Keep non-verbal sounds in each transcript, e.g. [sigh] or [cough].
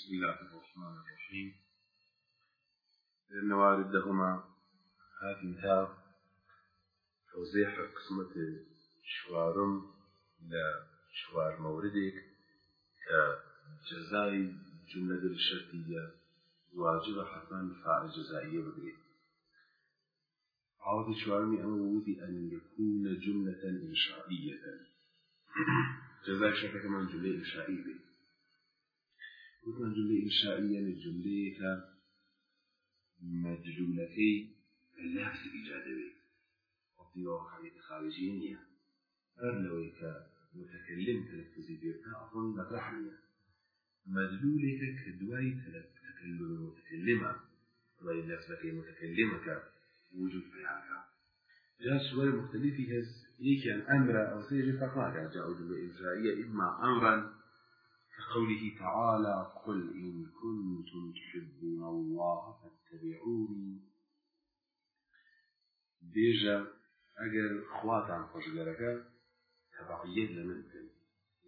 بسم الله الرحمن الرحيم. لأن والدهما هات انتهى توزيح قسمة شوارم لشوار موردك كجزاي جملة الشرطية واجب حتما فعل جزائية بدري. عوض شوارمي أمود أن يكون جملة إنشائية. [clears throat] جزاء شرطة كمان جملة إنشائية. وكمان جملة إنشائية الجملة مدلولەکەی لەفز ئیجادەوێت وەقتی خارجی نییە هەر لەوەی کە متكلم تلفزي بيرتا أظن مطرح نییە مدلولێکە کە دوای تكلم متكلمة. دوای لفظەکەی متكلمەکە وجود پیاکە جاء سور مختلفة يكي أمر أو سيجي فقط جاء جملة إنشائية إما أمرا كقوله تعالى قل إن كنتم تحبون الله فاتبعوني. بيجا أجر خواتان خوشگرك تبعية لمنكن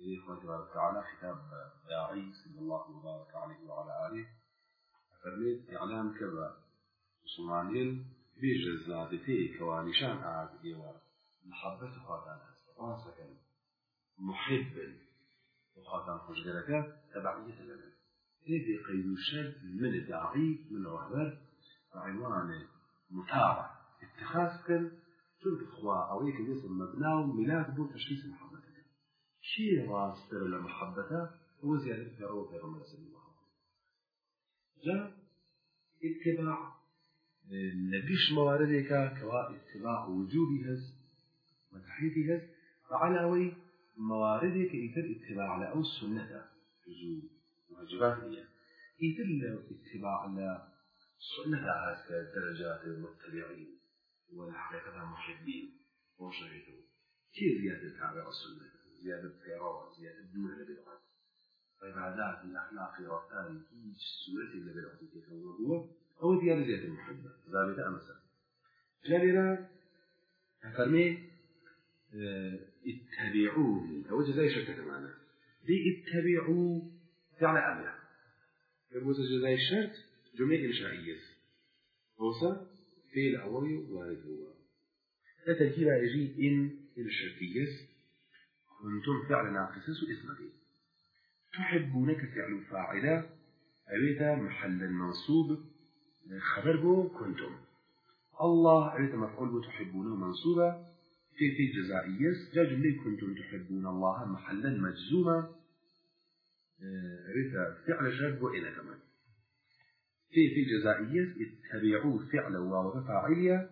إذا إخوة تبارك تعالى خطاب داعي صلى الله وبارك عليه وعلى آله. فرميت إعلام كذا مسلمانين بيجا زادتي كوانشان عاد إيوه محبة خواتان هسه محب. وخاتم خوشگرەکە تبعية لنا هذه قيد الشرط من الداعي من الرهبر عنوان متابع اتخاذ كان شرط إخوة أو هيك اسم مبنى وميلاد بو تشخيص محبتك شيء راستر لمحبته هو زيادة في روح غمر صلى الله جاء اتباع. نبيش مواردك كوا اتباع وجوبي هز وتحييتي هز. فعلى مواردك إثر اتباع على أو السنة جزو واجبات هي إثر اتباع على سنة هذه درجات المتبعين والحقيقة محبين وشهدوا كيف زيادة تابع السنة زيادة التيرار زيادة الدولة لبدعات عبادات الأخلاق والثاني في سورة لبدعات كيف هو أو زيادة زيادة المحبة ذلك أمسا جابنا فرمي اتبعوني أو جزاء شركة معنا؟ دي اتبعوا فعل أمر يبوز جزاء الشرط جملة إنشائية. وصل في الأول وارد هو. ده تركيب يجي إن الشرطية كنتم فعل ناقص اسمه. تحبونك فعل فاعلة. أبيت محل المنصوب خبر بو كنتم. الله أبيت مفعول تحبونه منصوبة. في في جزائية جا جملة كنتم تحبون الله محلا مجزوما. رثا فعل شرط وإلى كمان. في في جزائية اتبعوا فعل واو فاعلية.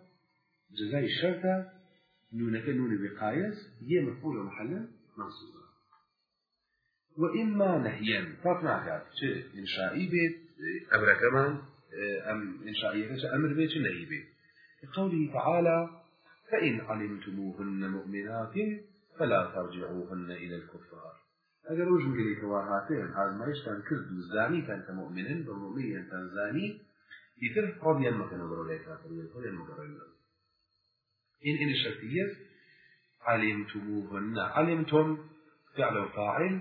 جزاء الشرط نون كنون بقايس هي مفعول محلا منصوبا وإما نهيا. فاطمع كات إنشائي بيت. أمر كمان. أم إنشائية أمر بيت. نهي بيت؟ قوله تعالى فإن علمتموهن مؤمنات فلا ترجعوهن إلى الكفار. أجر وجم قلي كواهاتين هذا ما يشتان كرد الزاني كان كمؤمن بمؤمن كان زاني يتر رضي ما كان نظر لك رضي ما كان إن إن الشرطية علمتموهن علمتم فعل وفاعل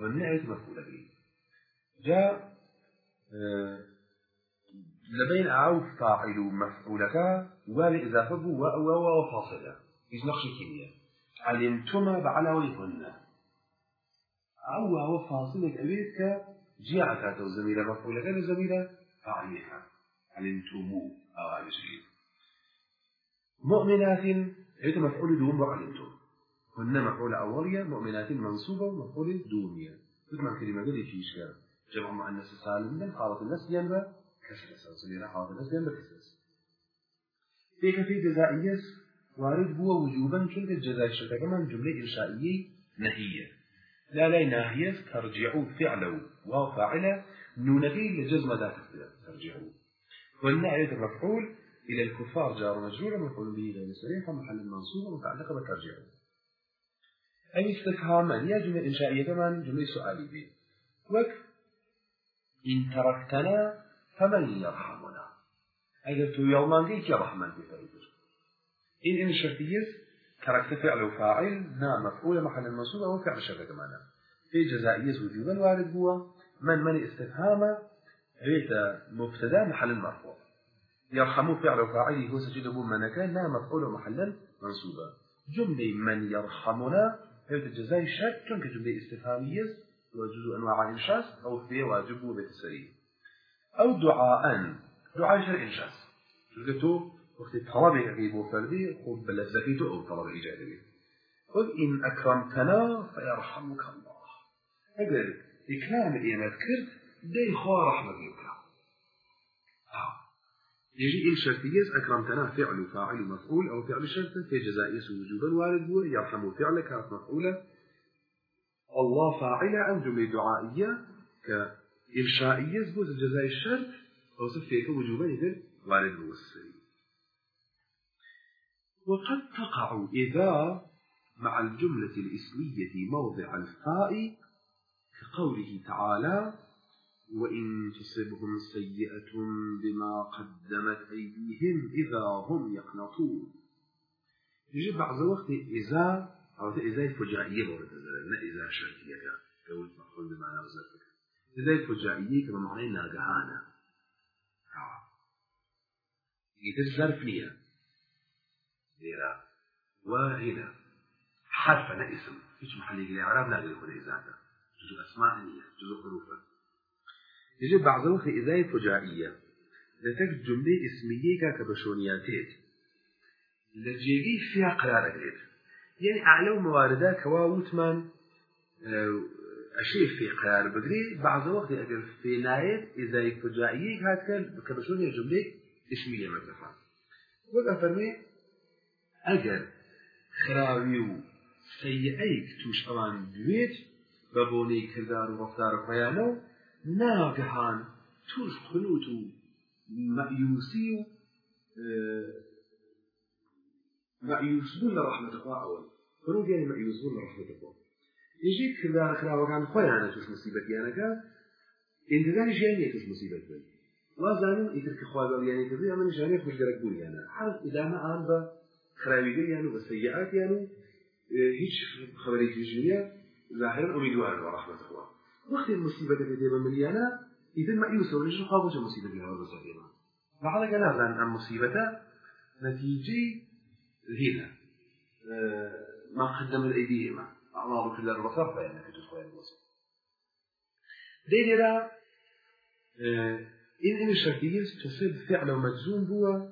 والنعت مفعول به جاء آه لبين أو فاعل مفعولك وال إضافة بو و وفاصلة إذ نقش كيمياء. علمتما بعلويهن أو هو فاصلة أبيتك جيعك زميلة مفعولك زميلة فاعلها علمتمو أو على شيء. مؤمنات أبيت مفعول دون وعلمتم. هن مفعول أولية مؤمنات منصوبة ومفعول دونية مثل كلمة قد فيش جمع مؤنث سالم من حالة الناس ينبغي كسر سلسلة حاضر الأسلام بكسر فيك في جزائية وارد هو وجوبا شنك الجزائي شركة كمان جملة إنشائية نهية لا لا ناهية ترجعوا فعله وهو فاعله نونكي لجزم ذات ترجعوا والنعية المفعول إلى الكفار جار مجرور مفعول به غير صريح ومحل المنصوب متعلقة بترجعوا أي استفهاما يا جملة إنشائية كمان جملة سؤالية وك إن تركتنا فمن يرحمنا؟ أجل تو يوما قيت يرحمن بفريدر إن إن الشرطية تركت فعل وفاعل نعم مفعول محل المنصوب أو فعل شرط كمان في جزائية وجوبا وارد هو من من استفهام بيت مبتدا محل مرفوع. يرحم فعل وفاعله هو سجد أبو من كان لا مفعول محلا منصوبا جملة من يرحمنا هي الجزاء الشرط كم كجملة استفهامية وجزء أنواع الإنشاء أو في واجب وبتسري أو دعاء. دعاء شرع إنشاء شو وقت طلب يجيب فردي خذ بلذته أو طلب إيجابي قل إن أكرمتنا فيرحمك الله. أقول إكرام الإيمان كرد دي خوا رحمة لك يجي إن شرطية أكرمتنا فعل فاعل مفعول أو فعل شرط في جزاء وجوبا وارد يرحم فعل كانت مفعولة. الله فاعلة أم جملة دعائية كإنشائية بو جزاء الشرط أو صفيك وجوبا يدر وارد بو السري وقد تقع إذا مع الجملة الإسمية موضع الفاء كقوله تعالى وإن تصبهم سيئة بما قدمت أيديهم إذا هم يقنطون. يجب بعض الوقت إذا أو إذا فجائية بورد إذا شرطية. قلت مفعول بمعنى وزرتك إذا فجائية كما معنى ناقهانة يتر ظرف نية ليرا وهنا حرف أنا اسم. هيش محل يجي إعراب ناقل يكون إذا جزء أسماء نية جزء حروفا يجب بعض الوقت إذا فجائية لتك جملة اسمية كبشونياتيت لجيجي فيها قرار أقريب يعني أعلى مواردا كوا أشياء في قرار بقري بعض الوقت أقل في نهاية إذا فجائية هات كبشونية جملة اسمية مثلا وقع فرمي أقل خراوي سيئيك توش أوان بويت ببوني كردار وغفتار خيانو ناگهان توش خنوت و مأيوسي و لرحمة الله أول. خنوت يعني مأيوس بون لرحمة الله. وكان خويانا توش مصيبة يعني كا انتظار جانية توش مصيبة بن وازانم يترك خواه يعني كذي أما نجانية خوش درك بون يعني حال إذا ما آن با يعني بسيئات يعني هیچ خبری تجربیه ظاهرا امیدوار ورحمة الله وقت المصيبة التي تبقى مليانة إذا ما يوسف ليش خابوش مصيبة بها ولا بعد كده لأن المصيبة نتيجة هنا ما قدم الأيديهم أعمال كل البصر فإنك تدخل البصر دينا إن إن الشرطية تصيب فعل مجزوم هو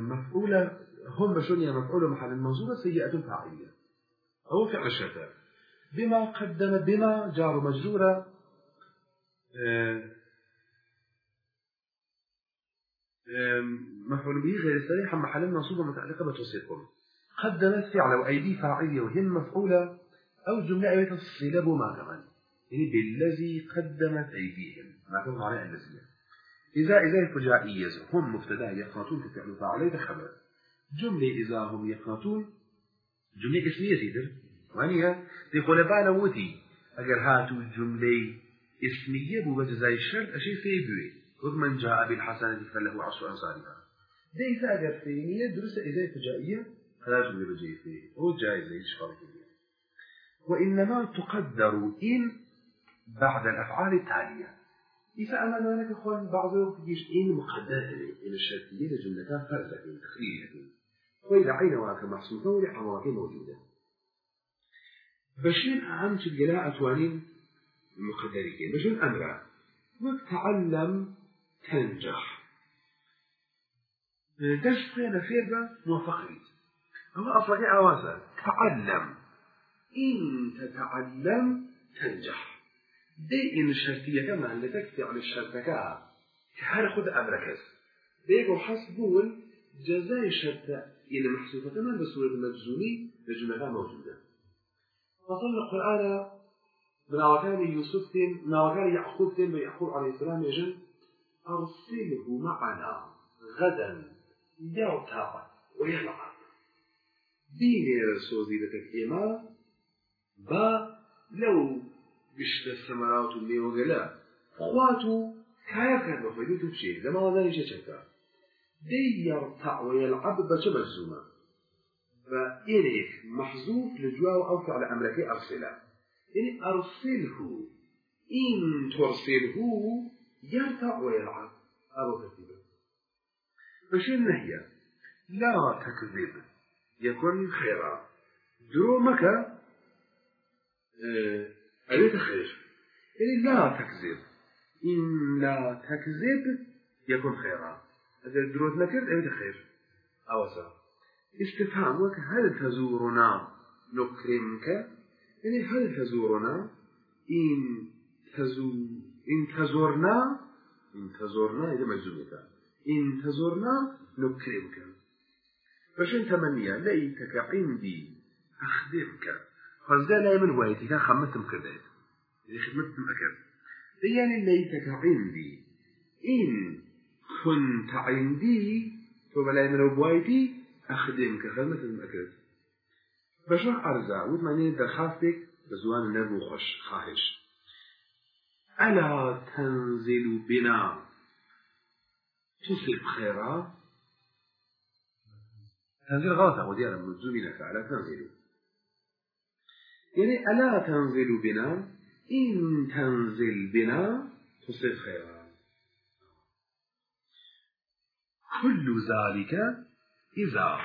مفعولة هم بشونية مفعولة محل المنصوبة سيئة فاعلية. أو فعل الشرطة. بما قدم بما جار مجرورة مفعول به غير صريح محل منصوبة متعلقة بتوصيفكم قدمت فعل وأيدي فاعلية وهم مفعولة أو جملة أيضا تصيل بما كمان يعني بالذي قدمت أيديهم. ما كان معنى الذي إذا إذا فجائية هم مبتدا يقنطون في فعل فاعلية خبر. جملة إذا هم يقنطون جملة اسمية سيدر وانيها يقول بانا وتي اگر هاتو جملة اسمية بو بجزاء الشرط أشي في بوي ومن جاء بالحسنة فله عشر ده إذا اگر فينية درس إذا فجائية فلا جملة بجي فيه. هو جائز ليش فرق وإنما تقدر إن بعد الأفعال التالية. إذا أمنا لك أخوان بعض الوقت يجيش إن مقدرة إن الشرطية لجملتان فرزة تخليل وإذا عين واك محسوسة ولحمراك موجودة. بشين أهم الجلاء أتوانين مقدرين بشين أمرا. وتعلم تنجح. دش فينا فيربا موفقين هو أصلا أواسا تعلم. إن تتعلم تنجح. دي إن الشرطية كما اللي تكفي عن الشرطة هل خذ أمركز ديقو حسبون جزاء الشرطة إن محسوبة كمان بصورة المجزومي لجملة موجودة. فصل القرآن من أوكان يوسف من أوكان يعقوب تين ويعقوب عليه السلام يجن أرسله معنا غدا. يرتع ويلعب رسوزي لك إما با لو بشت السمرات اللي وقلا خواتو كايا كان بخيدو تبشي لما وضعني شكا دي يرتع ويلعب بچه مجزومه؟ فإليك محذوف لجواه أو فعل أمرك أرسله. يعني أرسله إن ترسله يرتع ويلعب أبو ترتيبه فشي النهي لا تكذب يكون خيرا. درومك أه أبيت خير؟ يعني لا تكذب. إن لا تكذب يكون خيرا. إذا دروت نكر أبيت خير؟ أوسا استفهامك هل تزورنا؟ نكرمك. يعني هل تزورنا؟ إن تزو إن تزورنا إن تزورنا إذا مجزومك إن تزورنا نكرمك. فشن تمنيا ليتك عندي أخدمك. فزدا لا من وايتي كان خمتم كرديت إذا خدمتم أكر يعني ليتك عندي إن كنت عندي فبلا من بوايتي أخدمك خدمتم أكر بشرح أرزا وثمانية درخاستك بزوان نبو خوش خاهش. ألا تنزل بنا. تصب خيرا. تنزل غلطة وديانا مجزومي لك ألا تنزل يعني ألا تنزل بنا؟ إن تنزل بنا تصب خيرا. كل ذلك إذا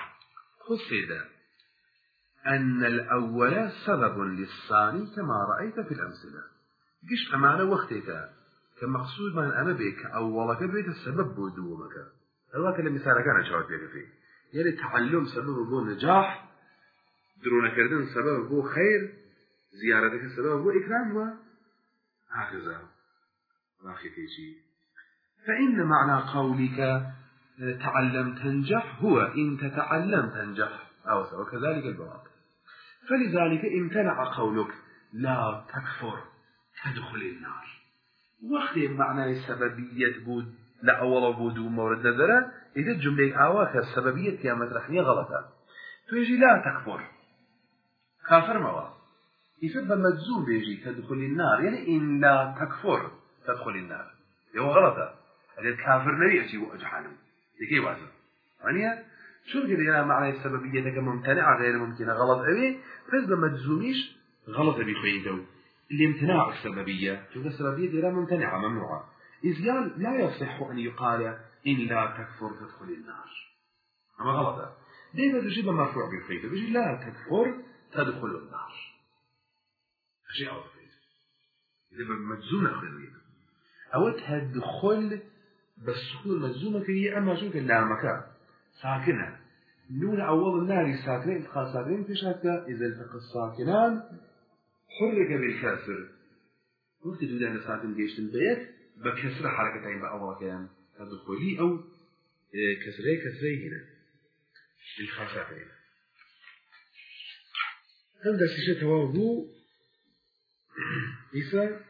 قصد أن الأول سبب للثاني كما رأيت في الأمثلة. قش أمانة وقتك. كمقصود من أنا بك أولك بيت السبب بدومك الواقع المثال كان شوات بك فيه. يعني تعلم سبب بو نجاح درون كردن سبب بو خير زيارتك سبب بو إكرام وهكذا راخي تيجي فإن معنى قولك تعلم تنجح هو إن تتعلم تنجح. أو وكذلك البواطن فلذلك امتنع قولك لا تكفر تدخل النار. وقت معنى السببية بود لا أول بود مورد ذرة إذا الجملة آواك السببية يا مطرحية غلطة. تيجي لا تكفر. كافر موا يسبب مجزوم بيجي تدخل النار يعني إن لا تكفر تدخل النار. هو غلطة. هذا كافر نبي أشي وأجحانه لكي واسع؟ يعني شو كده معنى السببية ممتنعة غير ممكنة غلط أبي؟ بس بمجزوميش غلط أبي خويدو الامتناع السببية شوف السببية؟ دي ممتنعة ممنوعة. إذ لا يصح أن يقال إن لا تكفر تدخل النار. أما غلطة دائما تجيب مرفوع بالخيط بيجي لا تكفر تدخل النار. شيء أو إذا مجزومة خيرية أو تدخل بس سكون مجزومة هي أما شو لا مكان. ساكنة. نون أول النار ساكنة إلقاء ساكنين في شاكة. إذا التقى الساكنان حرك بالكسر. وقت أن ساكن جيش البيت بكسر حركتين بأول كلام تدخلي أو كسري كسري هنا. إلقاء ساكنين هم ده سيشة توابو إيسا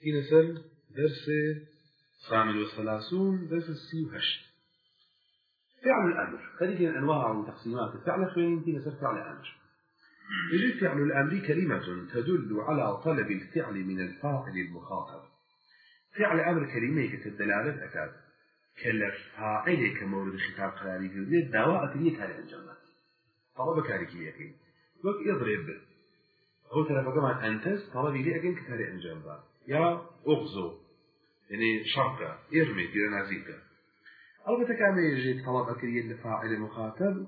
في نسل درس ثامن وثلاثون درس السي وهشت فعل الأمر. خلينا أنواع وتقسيمات الفعل خوين في نسر فعل الأمر. يجي فعل الأمر كلمة تدل على طلب الفعل من الفاعل المخاطب. فعل أمر كلمة كالدلالة أكاد. كالفاعل كمورد خطاب قراري البيت دواء أكلية كاري أنجمات طلب كاري كي يكين وك يضرب هو ترى كمان أنتز طلب لي أكين كاري أنجمات يا أغزو. يعني شرطة إرمي. في نازيكا البته كان يجي طلب أكرية لفاعل المخاطب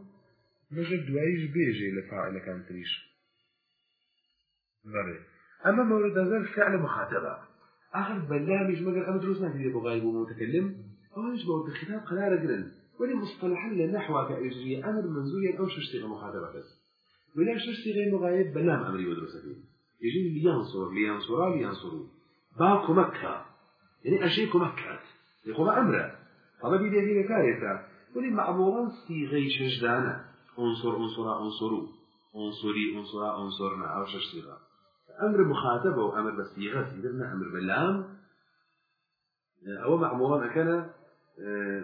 مجد دوايش بيجي لفاعل كان تريش بله أما مورد هذا الفعل مخاطبة آخر بلامج مجر أما دروسنا في بغايب ومتكلم أولش مورد الخطاب قرار قرن ولي مصطلحا لنحو كأجري أمر منزويا أو ششتغ مخاطبة بس ولا ششتغ مغايب بلام أمري ودرسة فيه يجي لينصر لينصر لينصروا باكو مكة يعني أشيكو مكة يقوم أمره طلبي بيدي لكايتا ولي معمولا صيغي شجدانا انصر انصر انصروا انصري انصرا انصرنا. أو شش صيغه أمر مخاطبة وأمر بصيغة سيدنا أمر بلام أو معمولا كان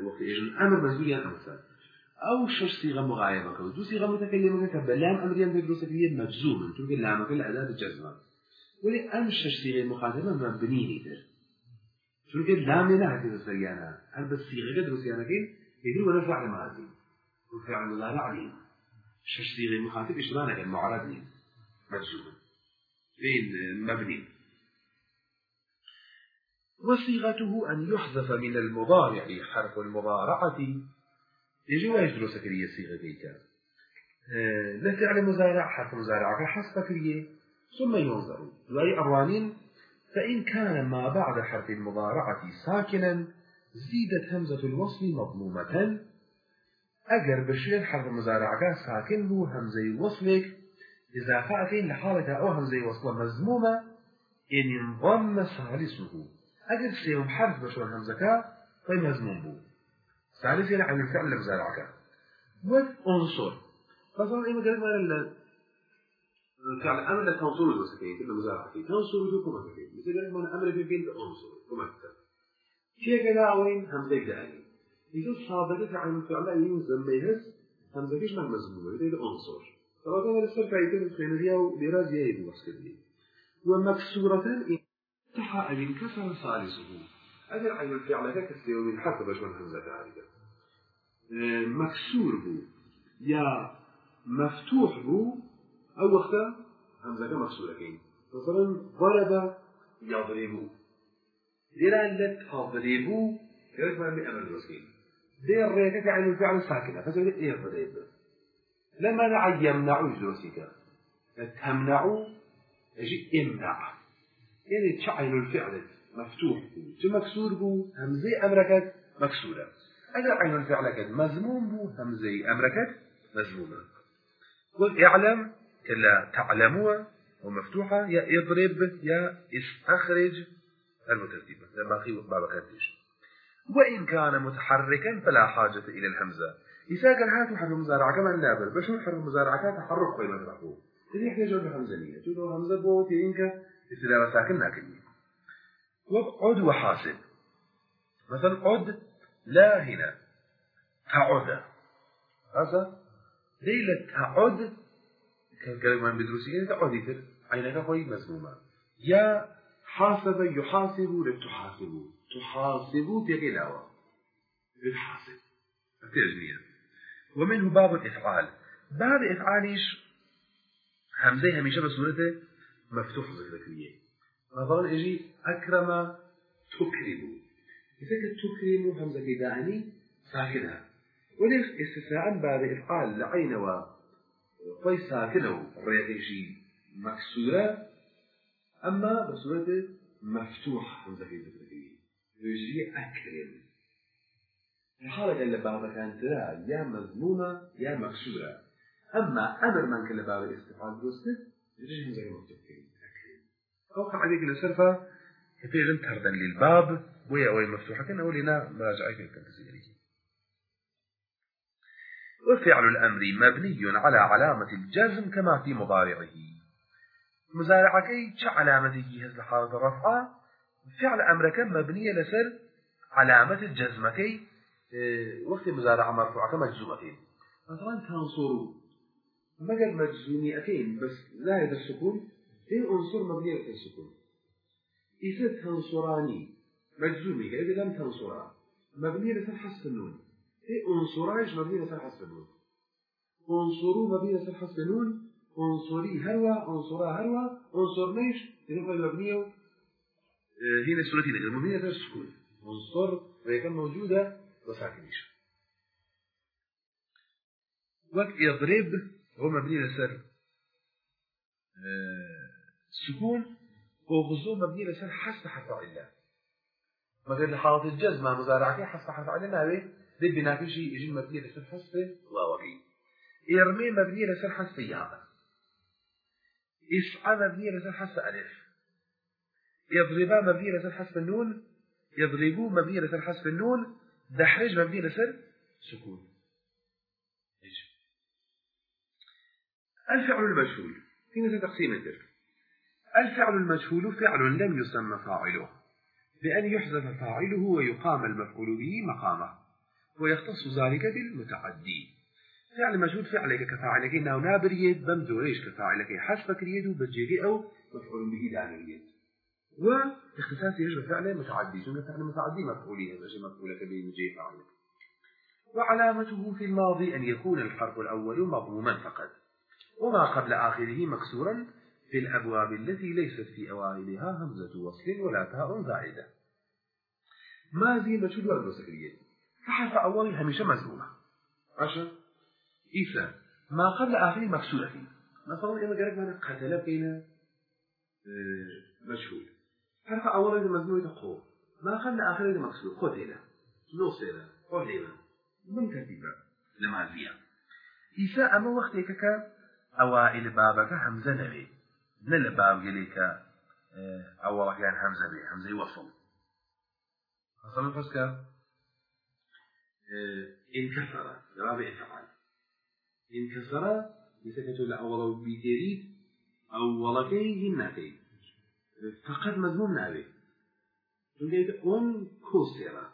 وقت يجن أمر مسؤوليا أمثال. أو شش صيغه مغايبة كو دو صيغة متكلمة كبلام ين تدرس كلية مجزوم. تقول لام كل اداه الجزم ولي أم شش صيغه مخاطبة مبني نيدر شو كده لام لا هكذا سريانا هل بس صيغه قدر سريانا كين يدل ولا وفعل مضارع عليه شش صيغه مخاطب اشترانا كان معرب مجزوم بين مبني وصيغته أن يحذف من المضارع حرف المضارعة. يجي وايش دروس كريه صيغة كيكا آه، لفعل مزارع حرف مزارع حسب كريه ثم ينظر. وأي أروانين فإن كان ما بعد حرف المضارعة ساكنا زيدت همزة الوصل مضمومة أجر بشير حرف المزارعة ساكن هو همزة وصلك. إذا فأتين لحالة أو همزة وصل مزمومة إن انضم ثالثه أجر سيهم حرف بشور همزة طيب مزموم بو. ثالث عن الفعل المزارعة وانصر فصار إما قلت ما فعل أمر لا تنصر الوسكين كل مزارعة تنصر كما كفين مثل قلت ما أمر في بين تنصر كما كتب شيء كذا وين همزة داني إذا صادقت عن الفعل يوزن ميهز همزة كيش مع مزمومة إذا أنصر طبعا هذا السر فايدة الخينرية ولراز يهيب واسكدي ومكسورة تحا أن انكسر ثالثه أجل عين الفعل كسر من حسب شون همزة عارضة مكسور بو يا مفتوح بو أو وقتا همزة مكسورة كين مثلا ضرب يضرب ديران لت تضربو كيف ما بأمر الوسكين دير ريكك عن الفعل ساكنة. فزي يضرب لما نعي يمنع جلوسك تمنع يجي امنع. يعني تشعل الفعل مفتوح. بو مكسور بو؟ همزة أمركت مكسورة. أجل عين الفعل كد مزموم بو؟ همزة أمركت مزمومة قل اعلم كلا تعلموا ومفتوحة يا اضرب يا استخرج المترتيبة لما أخي بابا كاتيش وإن كان متحركا فلا حاجة إلى الهمزة. إذا كان هاتوا حرف المزارعة كمان نابل بشو حرف المزارعة كان تحرك قيمة الرفو إذا يحتاج له همزة نية تقول همزة بوتي إنك استدامة ساكن ناكنية وعد وحاسب. مثلا عد لا هنا تعد. هذا ليلة تعد. كلمة بدروسية تعد يتر. عينك خوي مزمومة. يا حاسب يحاسب لتحاسب. تحاسب تغلاوة بالحاسب. التجميع ومنه باب الإفعال. باب إفعاليش همزة هميشة بصورته مفتوح ذكرية مثلا يجي أكرم تكرم إذا تكرم همزة داعني ساكنها. وليس استثناء باب إفعال لعين و خوي ساكنه. الرياضيشي مكسورة. أما بصورة مفتوح همزة ذكرية الحالة كانت يا مذمومة يا مكسورة أما أمر من كل باب الاستفعال دوستت يجي همزة مفتوح أو عليك لسرفة كثيرا تردا للباب ويا وين مفتوحة كان أولينا مراجعة في الكنتسيري وفعل الأمر مبني على علامة الجزم كما في مضارعه. مزارعكي علامة هز لحالة الرفع فعل أمرك مبني لسر علامة الجزمكي آه، وقت مزارعة مرفوعة مجزومتين. مثلا تنصروا. مجد مجزوميتين بس زائد السكون. إيه عنصر مبني على السكون. إذا تنصراني مجزومي إذا لم تنصرا مبني على حذف النون. إيه عنصراش مبني على حذف النون؟ عنصروا مبني على حذف النون. عنصري هروا عنصرا هروا عنصرنيش مبنية. آه، هنا سورتين المبنية على السكون عنصر ويكون موجودة وساكنيش وقت يضرب هو مبني على سر سكون وغزو مبني لسان حسب حرف علة مثلا لحالة الجزمة مزارعة حسب حرف علة ناوي دي بناكي شيء يجي مبني لسان حسب؟ واوي إرمي مبني لسان حسب ياء إسعى مبني لسان حسب ألف. يضربا مبني لسان حسب النون يضربوا مبني لسان حسب النون دحرج مبني لسان سكون. الفعل المجهول. في تقسيم الدرس الفعل المجهول فعل لم يسمى فاعله بأن يحذف فاعله ويقام المفعول به مقامه ويختص ذلك بالمتعدي. فعل مجهول فعلك كفاعلك إنه نابر يد بمزوريش كفاعلك حسب كريد وبجيري أو مفعول به دان اليد. واختصاص يجب فعل متعدي. ثم فعل متعدي؟ مفعولية. بجي مفعولك به مجي فاعلك وعلامته في الماضي أن يكون الحرف الأول مضموما فقط وما قبل آخره مكسورا في الأبواب التي ليست في أوائلها همزة وصل ولا تاء زائدة. ما زي مجهول ولا مسكرية فحرف أولي هميشة مزمومة عشان إيسا ما قبل آخر مكسورة. مثلا إذا قالك قتل فينا آه، مجهول. حرف أولي مزمومة قو ما قبل آخر مكسور قتل نوصل قتل من ترتيبه لما زيه إيسا أما وقتك كأوائل بابك همزة نبي. من الباب يليك آه، أول كان همزة بي. همزة وصل وصل فسك آه، انكسر. جواب افعال انكسر. يسكت لأول بيتريد أولكي هنكي فقط مضمون نابي تقول أن كسر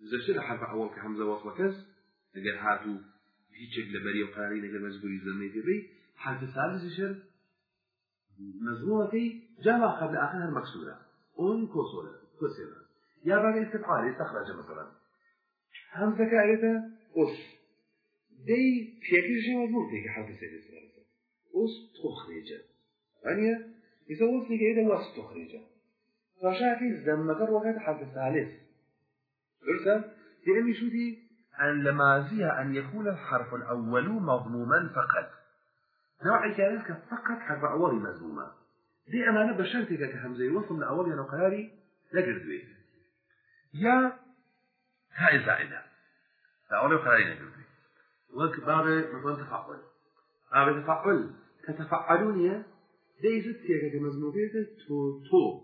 زشل حرف أول كهمزة وصل كس اگر هاتو هیچ لبری و قراری نگر مجبوری زنی بی حرف ثالث شر مزمومتي جمع قبل آخرها مكسورة أن كسورة كسرة يا بغي استفعال استخرج مثلا. همزة كايته أس دي فيكي شيء مضمون ديك حرف سادس أس تخرج أنيا إذا إذا وس تخرج؟ فشاكي زمكر وقت حرف ثالث قلت؟ لأني شو دي؟ أن لمازيها أن يكون الحرف الأول مضموما فقط. نوع كذلك فقط حرف أولي مضموما دي أمانة بشرتك كهمزة وصل لأولي نقاري؟ لقردوي يا هاي زائدة لأولي نقاري لقردوي وك باب مثلا تفعل باب تفعل تتفعلون دي زدت يا كمزمومية تو تو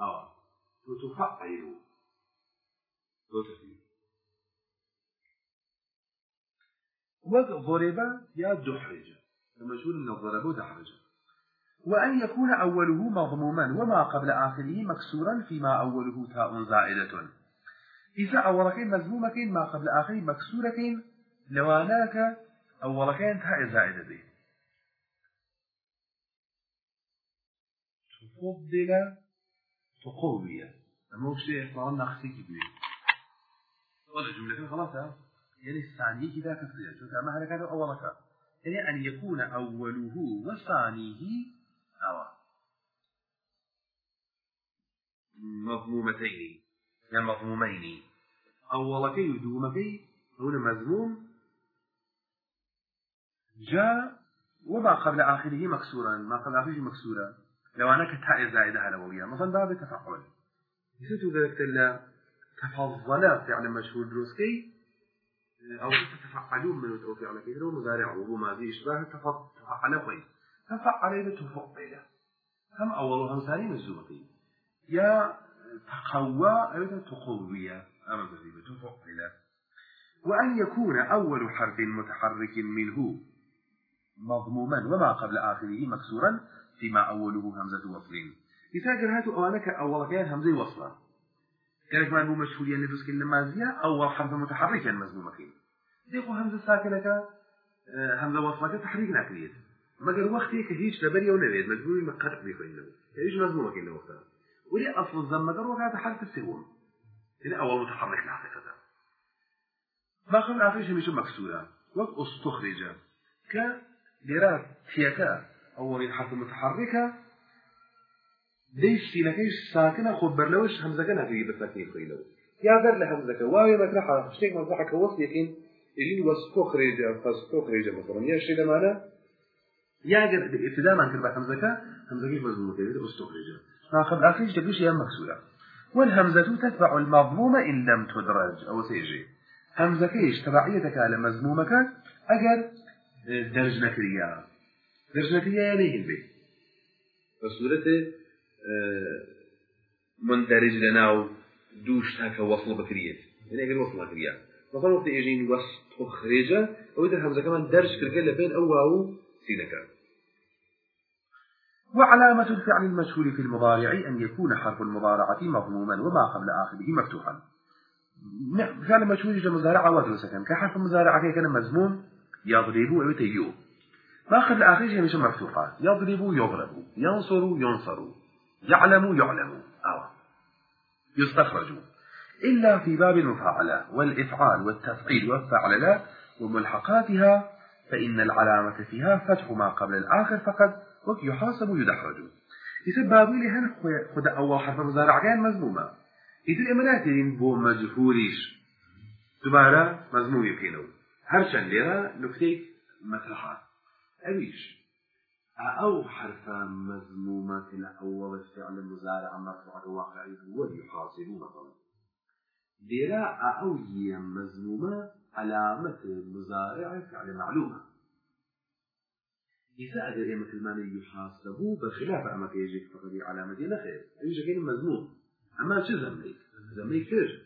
أو تو تفعلوا تو تفعلوا وك ضرب يا دحرج المشهور من الضرب دحرج وأن يكون أوله مضموما وما قبل آخره مكسورا فيما أوله تاء زائدة إذا أولكين مزمومكين ما قبل آخره مكسوركين لواناك أولكين تاء زائدة به تفضل تقوية أما وشي إحصارا نخسي كبير. ولا جملة خلاص يعني الثانية كذا كفرية شو كما هذا كان أولك يعني أن يكون أوله وثانيه أو مضمومتين. يعني مضمومين. أولك يدومك هنا مذموم جاء وما قبل آخره مكسورا. ما قبل آخره مكسورا. لو أنا كتاء زائدة على ويا مثلا باب تفعل يسوي ذلك تفضل فعل مشهور دروسكي أو تتفعلون من التوفيق على كثير ومزارع وماضي إشباه تفعل كويس تفعل تفعل هم أول هم ثاني مزومتي يا تقوى أو تقوي أما تزيد تفعل وأن يكون أول حرف متحرك منه مضموما وما قبل آخره مكسورا فيما أوله همزة وصل. إذا هاتو أوانك أول كان همزة وصلا كانت مشهوريا لدوس كلمة مازية أول حرف متحركا مزمومة كين ديقو همزة ساكنة همزة وصلك تحريك ناكريت. مگر وقتی که هیچ لبری و نوید مجبوری مقطع بيخوين له هیچ مزمومة كين وقتها ولي أصل الزم مگر وقت حرف السهوم هنا أول متحرك ما قبل آخرش مش مكسورة وقت استخرج ك لرا تيكا أول حرف متحركة. ليش سينكيش ساكنة خب برلوش همزة كان هكذا بساكين خيلو. يا ذر لهمزة واوي مطرحة. شتيك مطرحة كوصل يكين. يجين واستخرج فاستخرج مثلا يا شيء لمانا يا جر ابتداء ما همزة همزة كيف مزبوطة يقول استخرج فقد آخرج تقولش يا مكسورة. والهمزة تتبع المضمومة إن لم تدرج. أو سيجي. همزة كيش تبعيتك على مضمومك أجر درج نكريا. نكريا يعني هنبي فسورة مندرج لناو دوش تاك وصل بكريت يعني اگر وصل بكريا مثلا وقت يجين وسط خريجة أو اذا همزة كمان درج كركلا بين أو أو سينكا وعلامة الفعل المشهور في المضارع أن يكون حرف المضارعة مضموما وما قبل آخره مفتوحا. فعل مشهور يجي مضارع ودرسة كحرف المضارعة كان مزموم يضرب ويتيو. ما قبل آخره مش مفتوحا يضرب يضرب ينصر ينصر يعلم يعلم. أو يستخرج. إلا في باب المفاعلة والإفعال والتفعيل والفعللة وملحقاتها فإن العلامة فيها فتح ما قبل الآخر فقط وك يحاسب ويدحرج إذا بابي هن خد أول حرف مزارع كان مذمومة. إذا الإمانات بو مجهوليش. دوبارة مضمون يبكينو. هرچند لێرە نکتەی مەسلحات ئەویش أو حرف مذمومة لأول فعل مزارع مرفوع واقعي هو يحاصل مثلا ديرا أو مذمومة علامة مزارع فعل معلومة. إذا أجر إما كلمان يحاسبوا بخلاف أما يجي فقط علامة نخير أيش كين مذموم. أما شو زميك زميك كر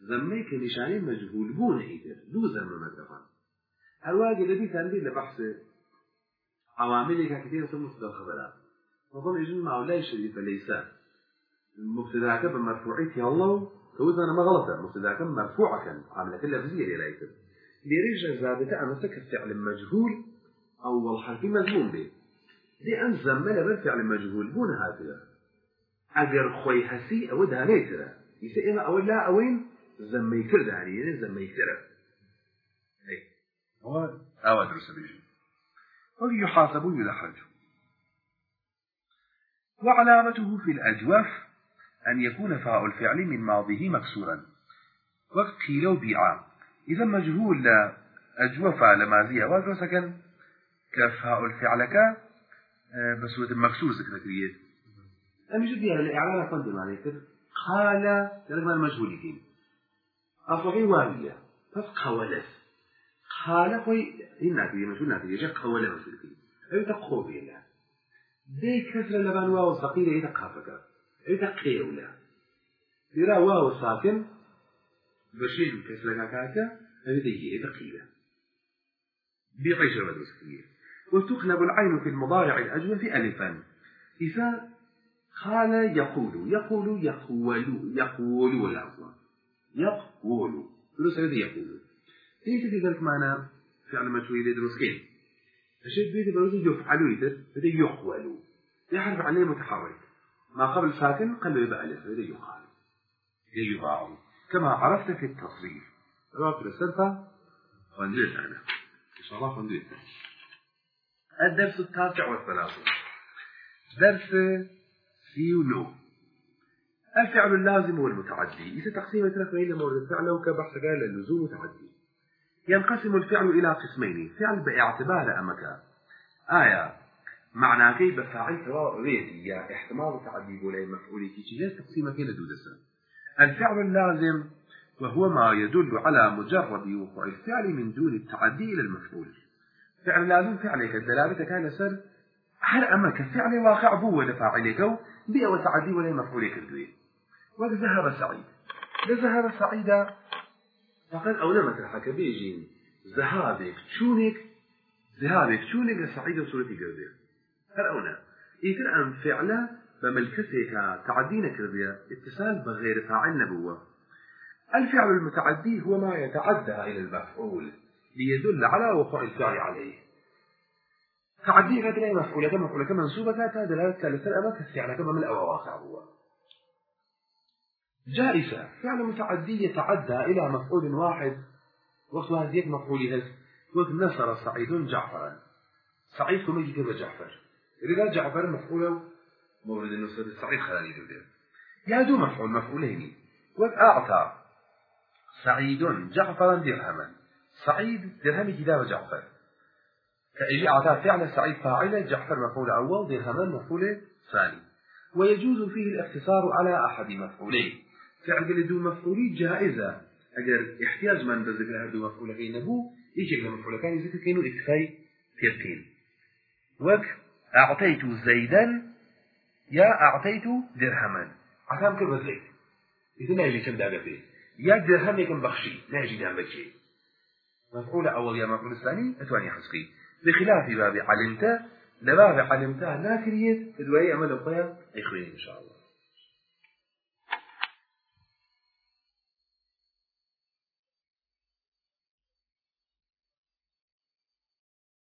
زميك نشاني مجهول بون إيتر دو زم مدرفان هالواجه الذي تنبيه لبحث عوامل كثيرة في مبتدا الخبرات وظن يجن مع لا شريف ليس المبتدا كب مرفوعيته الله فوز أنا ما غلطة مبتدا كب مرفوعة كان عاملة اللفظية ليس ليريج زادة أنا سكت فعل مجهول أول حرف مذموم به لأن زمل بالفعل مجهول بون هذا أجر خوي هسي أو ده ليترا يسأل أو لا أوين زمي كرد يعني زمي كرد أي هو أو أدرس بيجي ويحاسب يدحرج وعلامته في الأجوف أن يكون فاء الفعل من ماضيه مكسورا. وقت قيل بيعا إذا مجهول أجوف لمازية وزن سكن كفاء الفعل ك بسورة مكسور سكن كريت أم يجب يعني الإعلان قدم عليك. قال لما المجهول كين أصبحي قولت قال خوي إنك مجهول ناتي يجي قولة مجهول كين أي تقو بيلا دي كسر لبان واو ثقيلة إذا قافك أي تقيولا ترى واو ساكن بشير كسر كاكا أي تيجي ثقيلة بيعيش المدرسة وتقلب العين في المضارع الأجوف ألفا. إذا قال يقول يقول يقول يقول ولا أصلا يقول الذي يقول. ليس في ذلك معنى فعل مجهول يدرس كين الشيء بيت بروز يفعل يدر بده يقول يحرف عليه متحرك ما قبل ساكن قال يبقى ألف بده يقال يباع كما عرفت في التصريف رابط السلفة وندرس أنا إن شاء الله وندرس الدرس التاسع والثلاثون درس سيولو الفعل اللازم والمتعدي إذا تقسيم ثلاث بين مورد الفعل وكبحث قال اللزوم متعدي ينقسم الفعل إلى قسمين فعل باعتبار أمك. آية. معنى كي بفاعل سواء ريدي يا احتمال تعدي ولا مفعول كي تجهز تقسيم كي لدودسة الفعل اللازم وهو ما يدل على مجرد وقوع الفعل من دون التعدي إلى المفعول. فعل لازم فعلك الدلالة كان سر هل أمك. فعل واقع بو ولا فاعلك بيا وتعدي ولا مفعولك الدوي. وذهب سعيد فقد أولا مثل حكى بيجين ذهابك شونك ذهابك شونك لسعيد وصورتي قردية هل أولا إذن أن فعلا بملكتك تعدين كردية اتصال بغير فاعل نبوة الفعل المتعدي هو ما يتعدى إلى المفعول ليدل على وقوع الفعل عليه. تعدي لا مفعولة مفعولة منصوبة دلالة لسر أما كالفعل كما من الأول واقع هو جائزة. فعل متعدي يتعدى إلى مفعول واحد. وقت هذه مفعول هز وقت نصر سعيد جعفرا. سعيد كما كذا جعفر؟ إذا جعفر مفعول مورد النصر سعيد خلاني دولي يا دو مفعول مفعولين. وقت أعطى. سعيد جعفرا درهما. سعيد درهم كتاب جعفر. كأجي أعطى فعل سعيد فاعل جعفر مفعول أول درهما مفعول ثاني. ويجوز فيه الاقتصار على أحد مفعولين. فعل دو مفعولي جائزة. أجر احتياج من بذكر هذا مفعول كي نبو يجي مفعول كان يذكر كينو اكتفاي تيرتين وك أعطيت زيدا يا أعطيت درهما. عتام كل زيد. إذا ما يجي كم دابة فيه. يا درهم يكن بخشي لا يجي دام بشي مفعول أول يا مفعول الثاني أتواني حسقي. بخلاف باب علمت لباب علمتها لا كريت ادوي عمل القيا إخواني إن شاء الله.